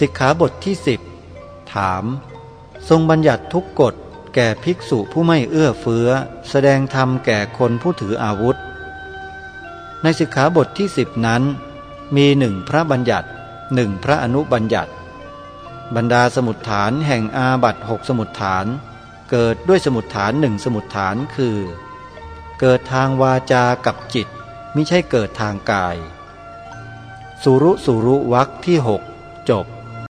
สิกขาบทที่สิบถาม ทรงบัญญัติทุกกฎแก่ภิกษุผู้ไม่เอื้อเฟื้อ แสดงธรรมแก่คนผู้ถืออาวุธ ในสิกขาบทที่สิบนั้น มีหนึ่งพระบัญญัติหนึ่งพระอนุบัญญัติ บรรดาสมุดฐานแห่งอาบัตหกสมุดฐาน เกิดด้วยสมุดฐานหนึ่งสมุดฐานคือ เกิดทางวาจากับจิตมิใช่เกิดทางกาย สุรุสุรุวักที่หกจบ